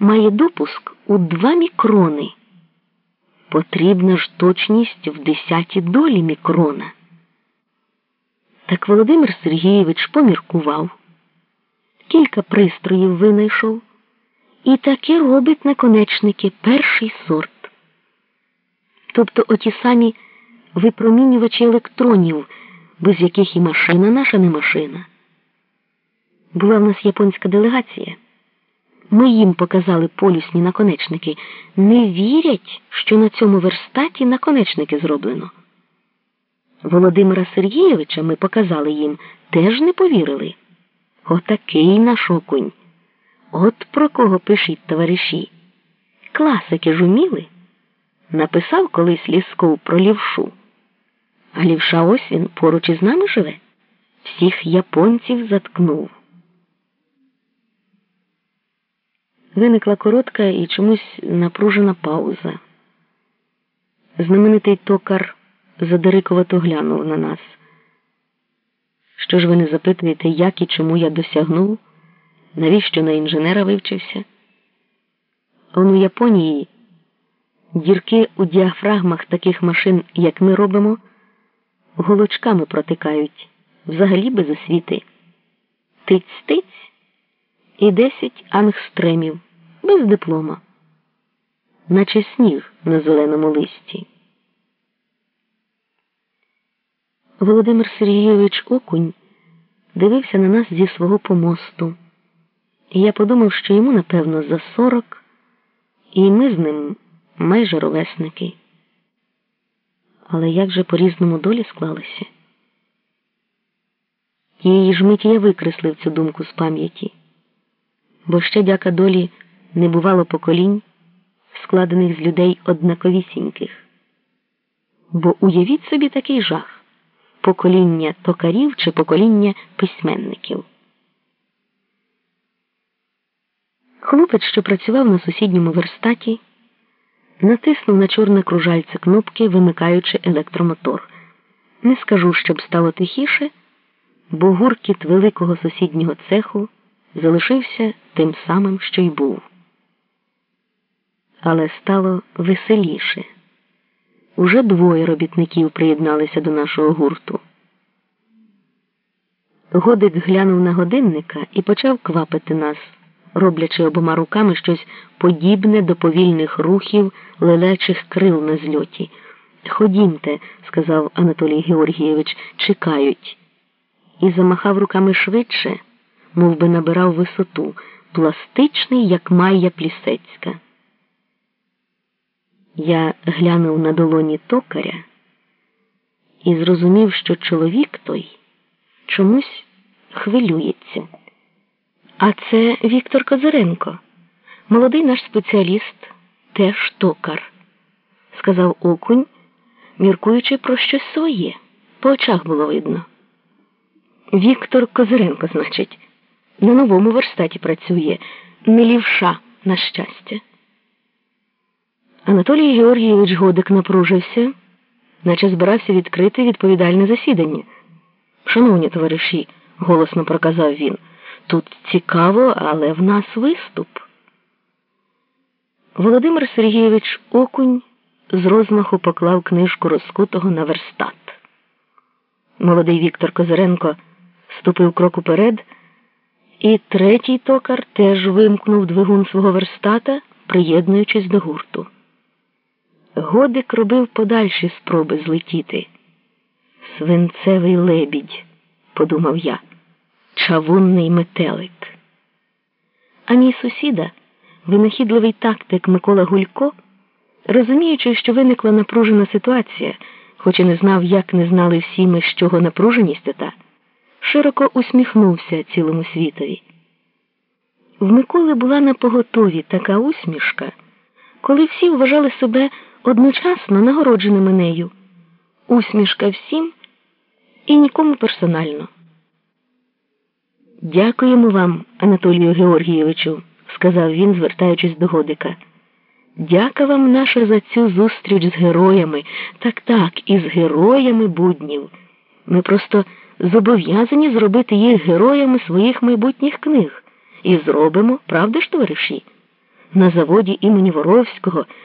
має допуск у два мікрони. Потрібна ж точність в десяті долі мікрона. Так Володимир Сергійович поміркував, кілька пристроїв винайшов і таки робить наконечники перший сорт. Тобто оті самі випромінювачі електронів, без яких і машина наша не машина. Була в нас японська делегація. Ми їм показали полюсні наконечники, не вірять, що на цьому верстаті наконечники зроблено. Володимира Сергійовича ми показали їм, теж не повірили. Отакий наш окунь. От про кого пишіть, товариші. Класики ж уміли. Написав колись Лісков про лівшу. А лівша ось він поруч із нами живе. Всіх японців заткнув. Виникла коротка і чомусь напружена пауза. Знаменитий токар задирикувато глянув на нас. Що ж ви не запитуєте, як і чому я досягнув? Навіщо на інженера вивчився? Он у Японії дірки у діафрагмах таких машин, як ми робимо, голочками протикають, взагалі без освіти. Тиць-тиць і десять ангстремів без диплома, наче сніг на зеленому листі. Володимир Сергійович Окунь дивився на нас зі свого помосту, і я подумав, що йому, напевно, за сорок, і ми з ним майже ровесники. Але як же по різному долі склалися? Тієї ж миті я викреслив цю думку з пам'яті, бо ще дяка долі не бувало поколінь, складених з людей однаковісіньких. Бо уявіть собі такий жах покоління токарів чи покоління письменників. Хлопець, що працював на сусідньому верстаті, натиснув на чорне кружальце кнопки, вимикаючи електромотор. Не скажу, щоб стало тихіше, бо гуркіт великого сусіднього цеху залишився тим самим, що й був. Але стало веселіше. Уже двоє робітників приєдналися до нашого гурту. Годик глянув на годинника і почав квапити нас, роблячи обома руками щось подібне до повільних рухів лелечих крил на зльоті. Ходімте, сказав Анатолій Георгійович, чекають. І замахав руками швидше, мов би набирав висоту, пластичний, як Майя Плісецька. Я глянув на долоні токаря і зрозумів, що чоловік той чомусь хвилюється. А це Віктор Козиренко, молодий наш спеціаліст, теж токар, сказав окунь, міркуючи про щось своє. По очах було видно. Віктор Козиренко, значить, на новому верстаті працює, не лівша, на щастя. Анатолій Георгійович Годик напружився, наче збирався відкрити відповідальне засідання. Шановні товариші, голосно проказав він, тут цікаво, але в нас виступ. Володимир Сергійович Окунь з розмаху поклав книжку розкутого на верстат. Молодий Віктор Козиренко ступив крок уперед, і третій токар теж вимкнув двигун свого верстата, приєднуючись до гурту. Годик робив подальші спроби злетіти. Свинцевий лебідь, подумав я, чавунний метелик. А мій сусіда, винахідливий тактик Микола Гулько, розуміючи, що виникла напружена ситуація, хоч і не знав, як не знали всі ми, з чого напруженість та, широко усміхнувся цілому світові. В Миколи була на поготові така усмішка, коли всі вважали себе одночасно нагородженими нею. Усмішка всім і нікому персонально. Дякуємо вам, Анатолію Георгійовичу, сказав він, звертаючись до Годика. Дяка вам наша за цю зустріч з героями, так так, із героями буднів. Ми просто зобов'язані зробити їх героями своїх майбутніх книг. І зробимо, правда ж, товариші? на заводі імені Воровського